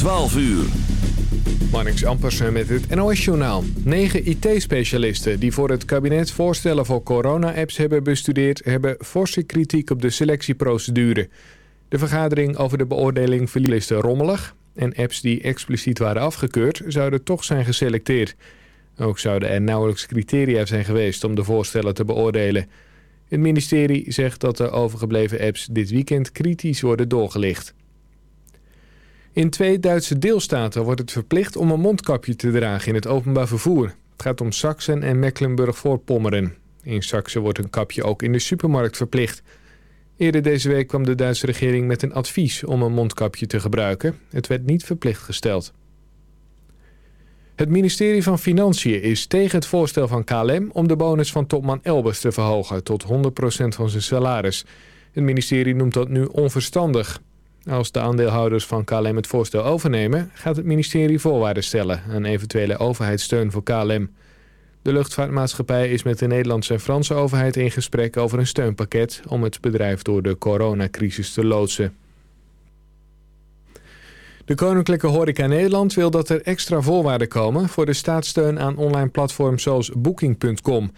12 uur. Marnix Ampersen met het NOS-journaal. Negen IT-specialisten die voor het kabinet voorstellen voor corona-apps hebben bestudeerd... hebben forse kritiek op de selectieprocedure. De vergadering over de beoordeling verliest rommelig... en apps die expliciet waren afgekeurd zouden toch zijn geselecteerd. Ook zouden er nauwelijks criteria zijn geweest om de voorstellen te beoordelen. Het ministerie zegt dat de overgebleven apps dit weekend kritisch worden doorgelicht. In twee Duitse deelstaten wordt het verplicht om een mondkapje te dragen in het openbaar vervoer. Het gaat om Sachsen en Mecklenburg-Voorpommeren. In Sachsen wordt een kapje ook in de supermarkt verplicht. Eerder deze week kwam de Duitse regering met een advies om een mondkapje te gebruiken. Het werd niet verplicht gesteld. Het ministerie van Financiën is tegen het voorstel van KLM om de bonus van topman Elbers te verhogen tot 100% van zijn salaris. Het ministerie noemt dat nu onverstandig. Als de aandeelhouders van KLM het voorstel overnemen... gaat het ministerie voorwaarden stellen aan eventuele overheidssteun voor KLM. De luchtvaartmaatschappij is met de Nederlandse en Franse overheid in gesprek over een steunpakket... om het bedrijf door de coronacrisis te loodsen. De Koninklijke Horeca Nederland wil dat er extra voorwaarden komen... voor de staatssteun aan online platforms zoals Booking.com.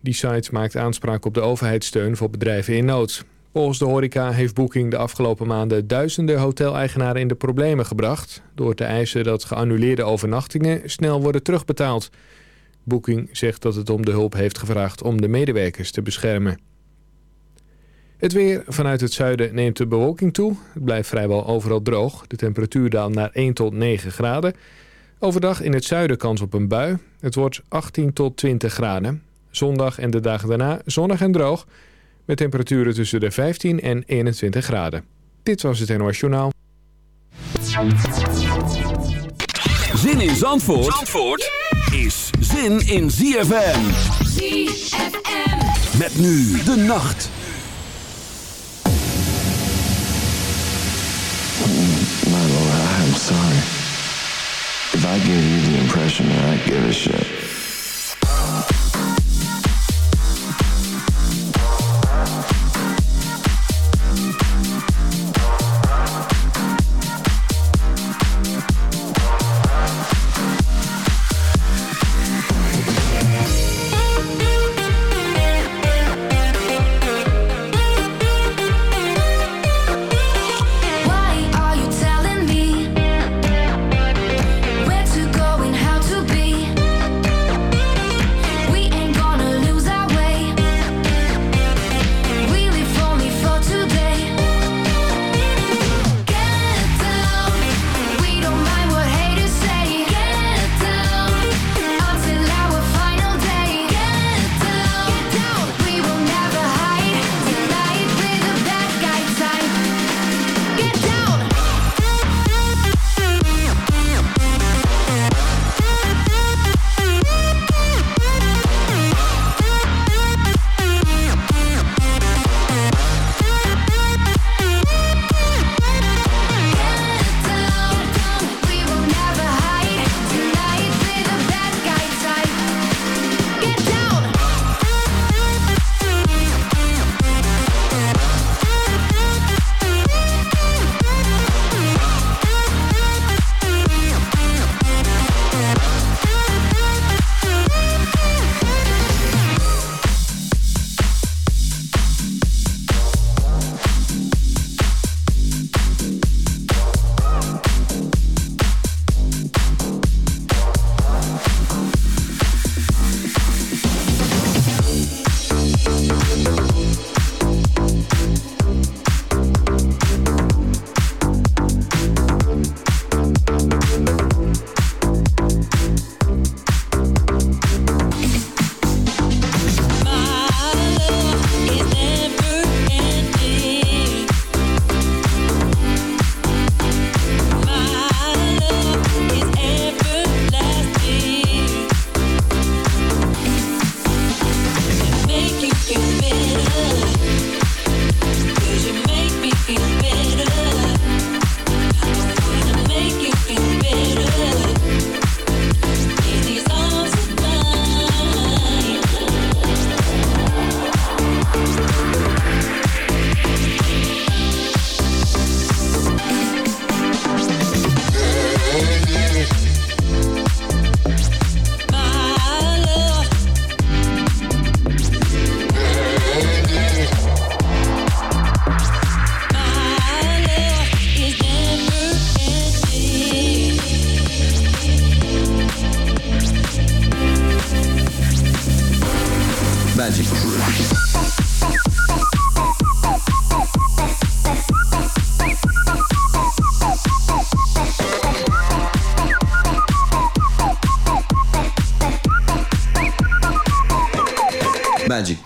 Die site maakt aanspraak op de overheidssteun voor bedrijven in nood. Volgens de horeca heeft Booking de afgelopen maanden duizenden hoteleigenaren in de problemen gebracht... door te eisen dat geannuleerde overnachtingen snel worden terugbetaald. Booking zegt dat het om de hulp heeft gevraagd om de medewerkers te beschermen. Het weer. Vanuit het zuiden neemt de bewolking toe. Het blijft vrijwel overal droog. De temperatuur daalt naar 1 tot 9 graden. Overdag in het zuiden kans op een bui. Het wordt 18 tot 20 graden. Zondag en de dagen daarna zonnig en droog... Met temperaturen tussen de 15 en 21 graden. Dit was het NOS Journaal. Zin in Zandvoort, Zandvoort is zin in ZFM. ZFM. Met nu de nacht. My lord, I'm sorry. If I give you the impression that I give a shit.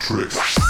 trick.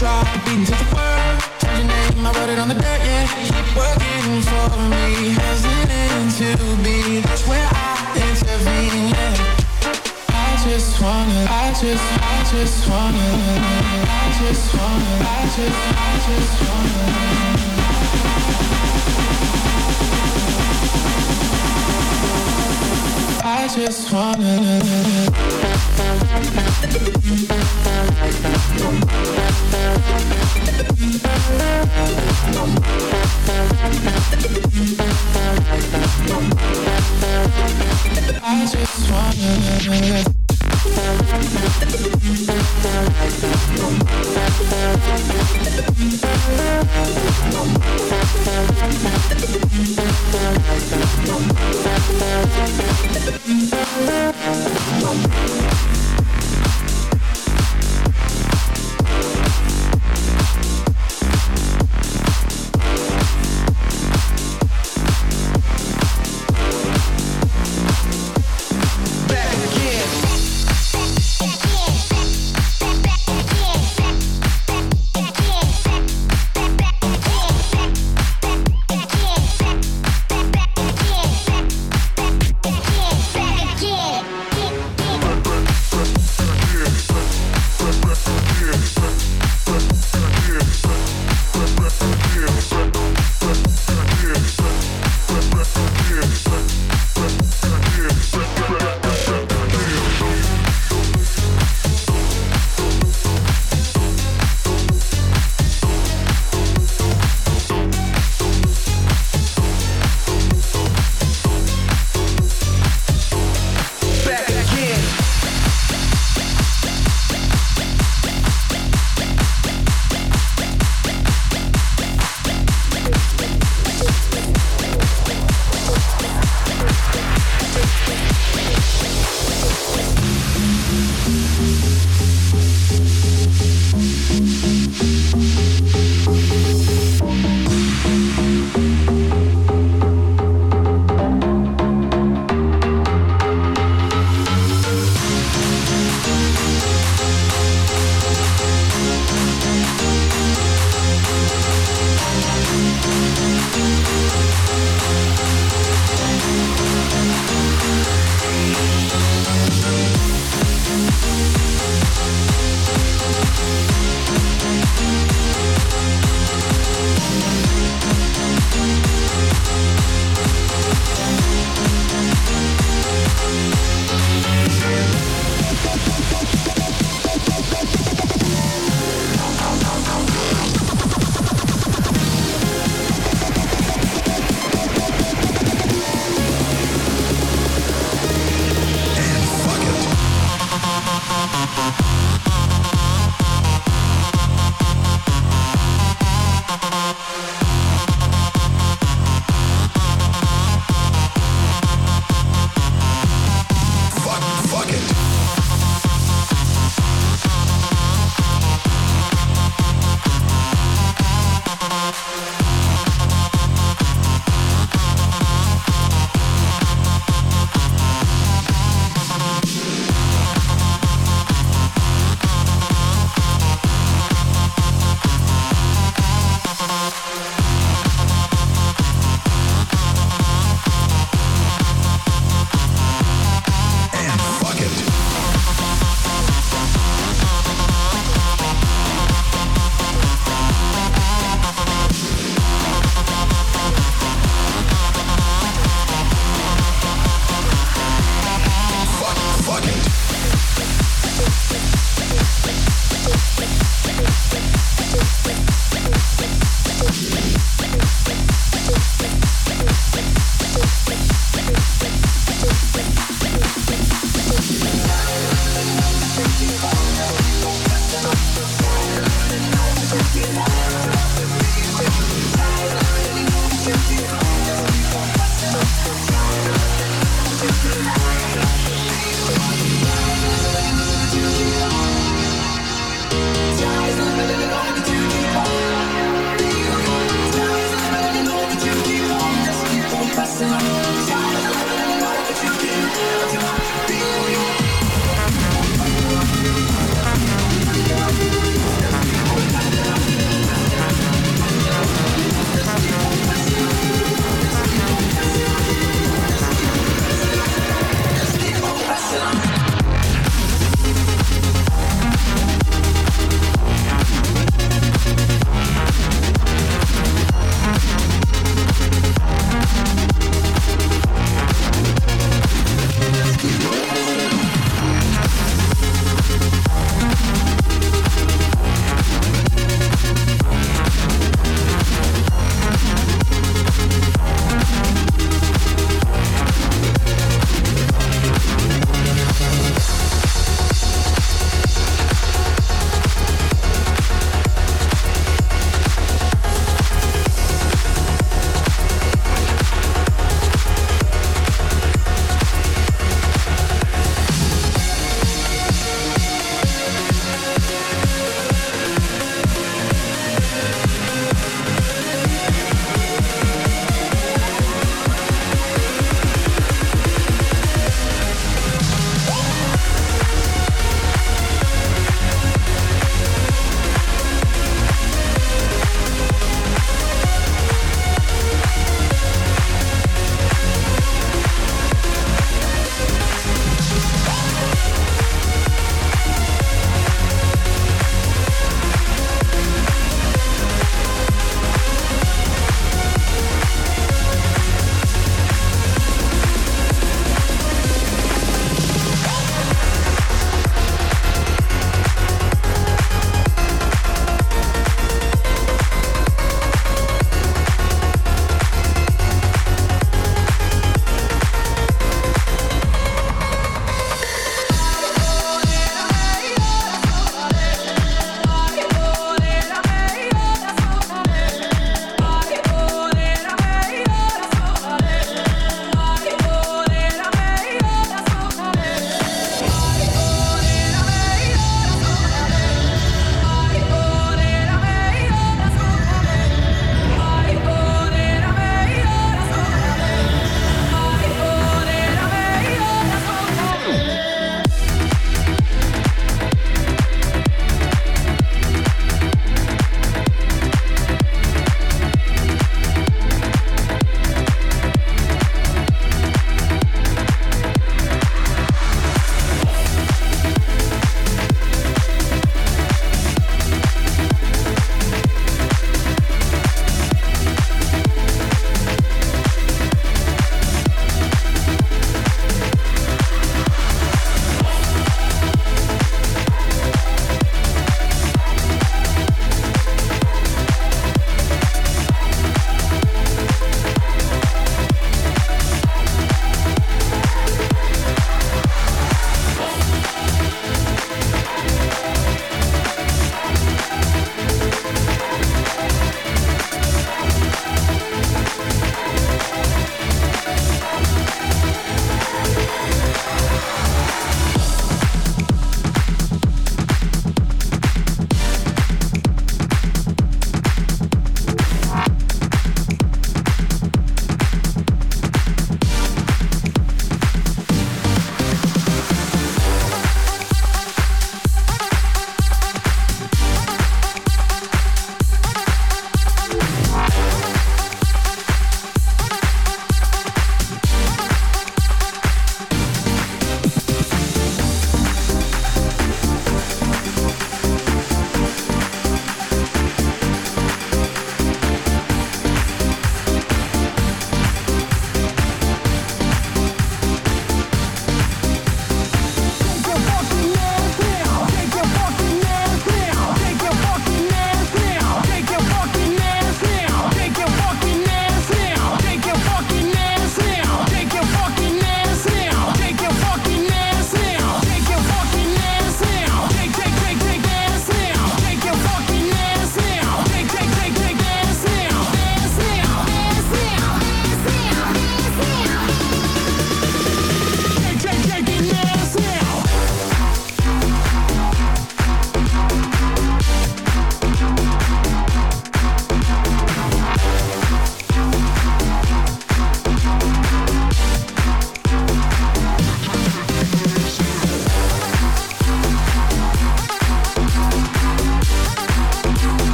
drop, beating to the world. Change your name, I wrote it on the dirt, yeah. Keep working for me, to be. That's where I intervene, yeah. I just wanna, I just, I just wanna, I just wanna, I just, I just wanna. I just wanna I just Thank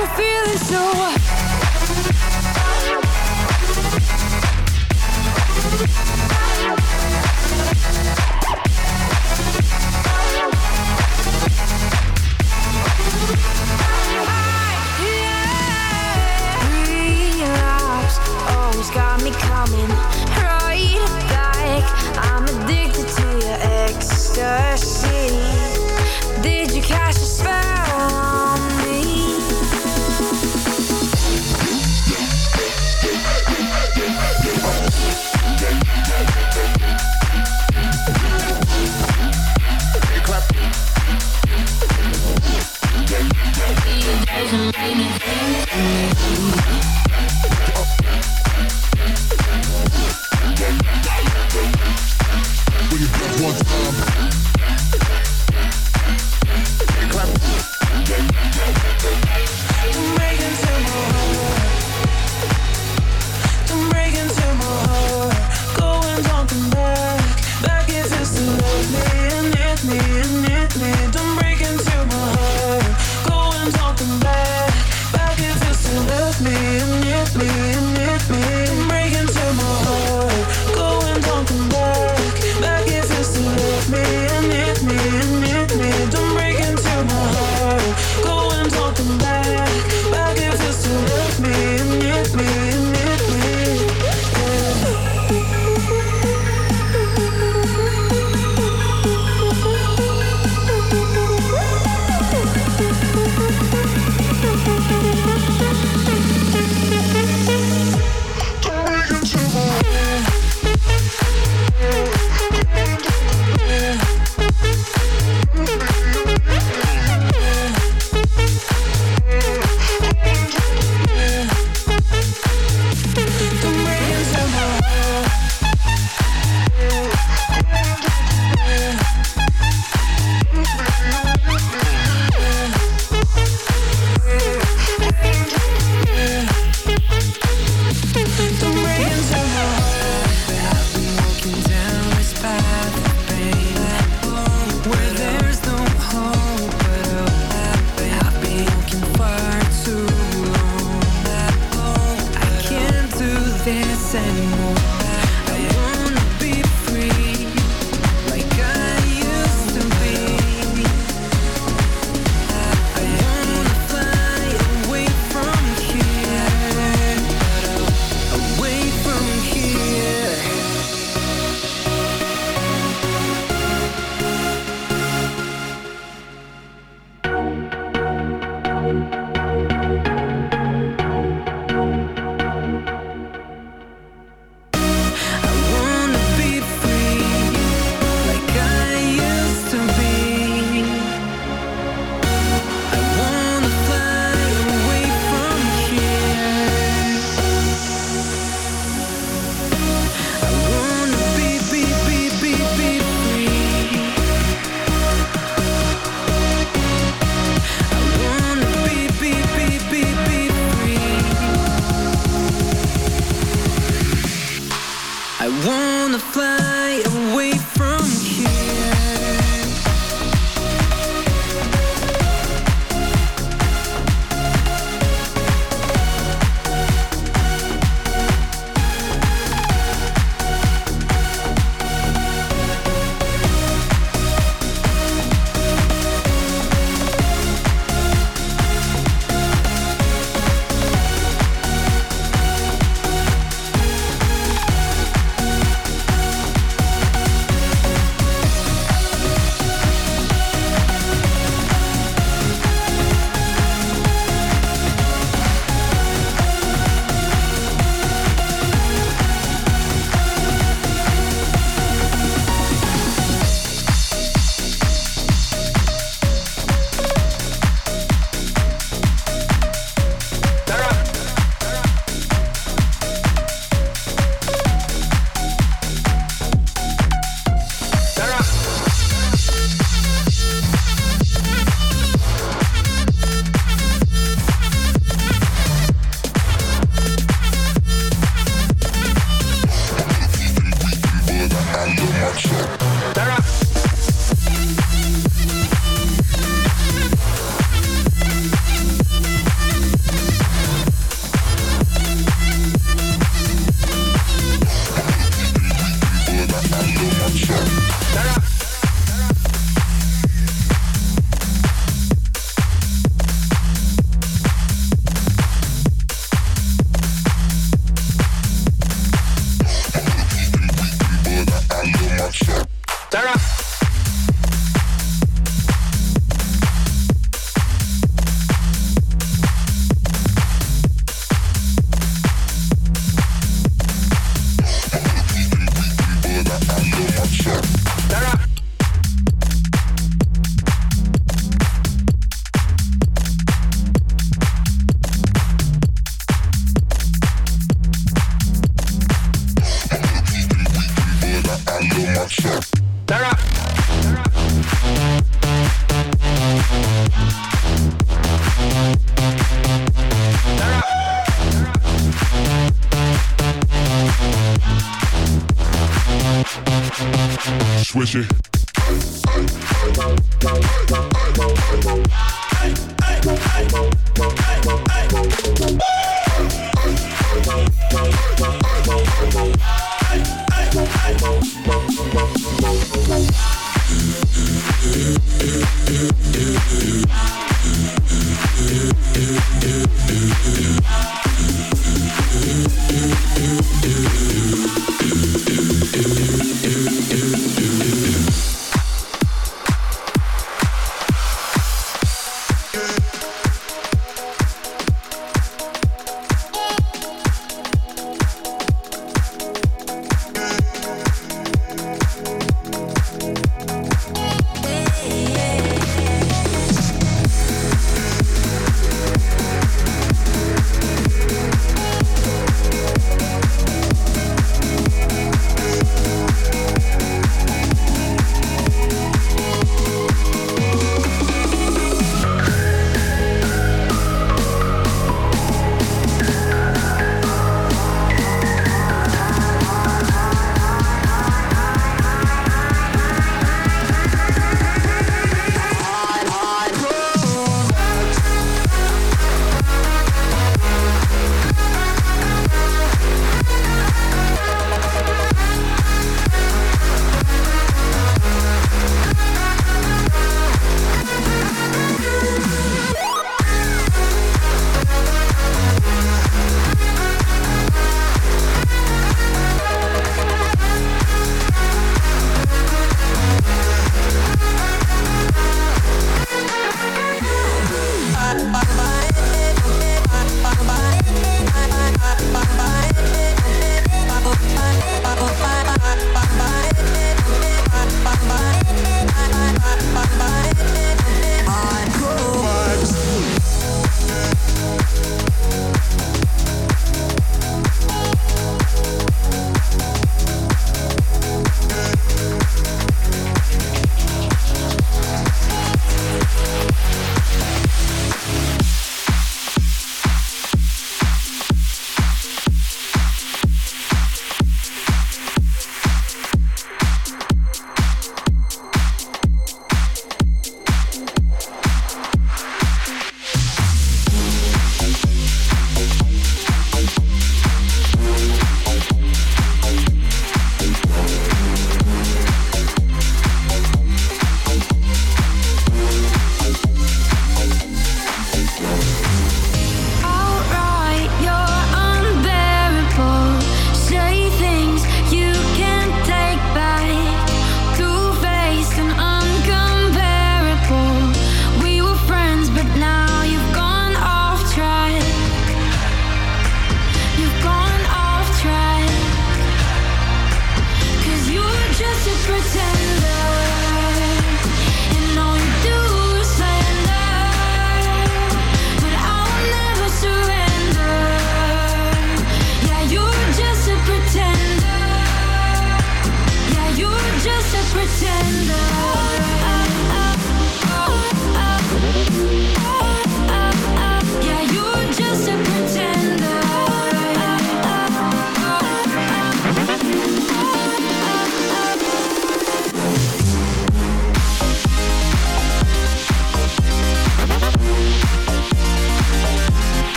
Eu feeling so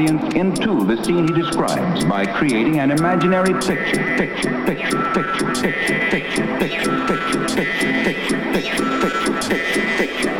audience into the scene he describes by creating an imaginary picture, picture, picture, picture, picture, picture, picture, picture, picture, picture, picture, picture, picture, picture,